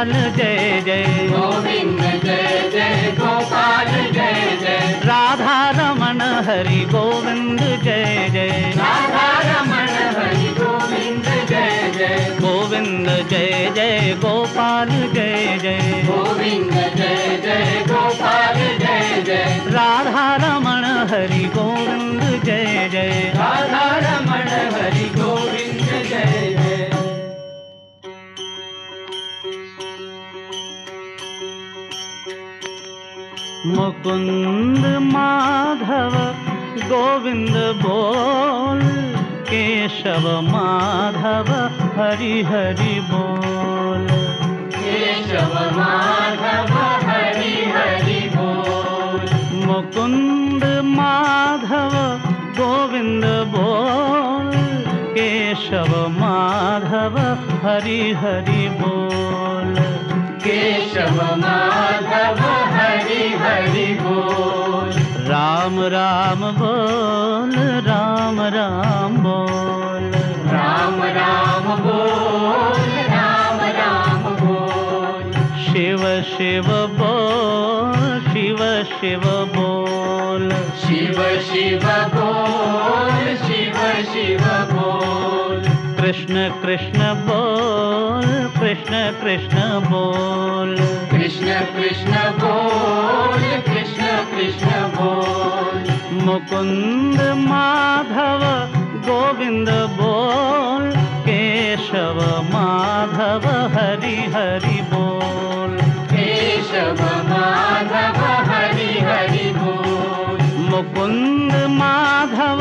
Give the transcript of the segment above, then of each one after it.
गोपाल जय जय। गोविंद जय जय गोपाल जय जय। राधा रमण हरि गोविंद जय जय। राधा रमण हरि गोविंद जय जय। गोविंद जय जय गोपाल जय जय। गोविंद जय जय गोपाल जय जय। राधा रमण हरि गोविंद जय जय। मुकुंद माधव गोविंद बोल केशव माधव हरि हरि बोल। केशव माधव हरि हरि बोल। मुकुंद माधव गोविंद बोल केशव माधव हरि हरि बोल। केशव माधव हरि हरि बोल। राम राम बोल राम राम बोल। राम राम बोल राम राम बोल। शिव शिव बोल शिव शिव बोल। शिव शिव बोल शिव शिव बोल। कृष्ण कृष्ण बोल कृष्ण कृष्ण बोल। कृष्ण कृष्ण बोल कृष्ण कृष्ण बोल। मुकुंद माधव गोविंद बोल। केशव माधव हरि हरि बोल। केशव माधव हरि हरि बोल। मुकुंद माधव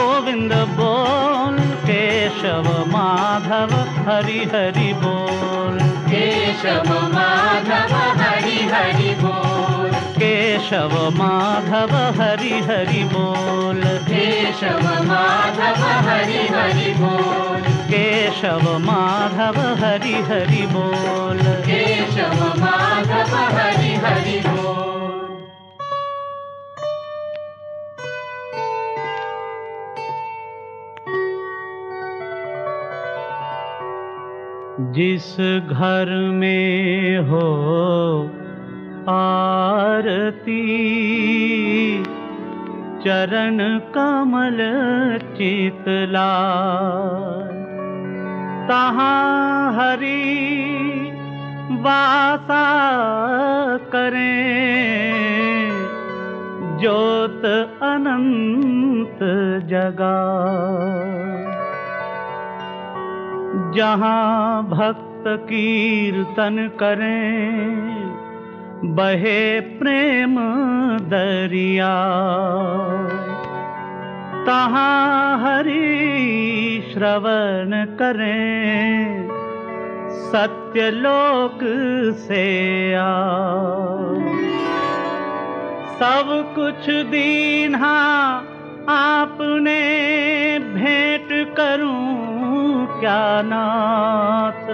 गोविंद बोल। केशव माधव हरि हरि बोल। केशव माधव हरि हरि बोल। केशव माधव हरि हरि बोल। केशव माधव हरि हरि बोल। केशव माधव हरि हरि बोल जिस घर में हो आरती, चरण कमल चितला तहाँ हरि वासा करें, ज्योत अनंत जगा। जहाँ भक्त कीर्तन करें, बहे प्रेम दरिया। तहाँ हरि श्रवण करें सत्यलोक से आ। सब कुछ दीन्हा आपने भेंट करूँ नाथ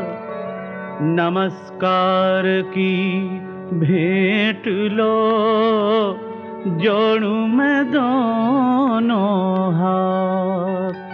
नमस्कार की भेंट लो जोड़ू मैं दोनों हाथ।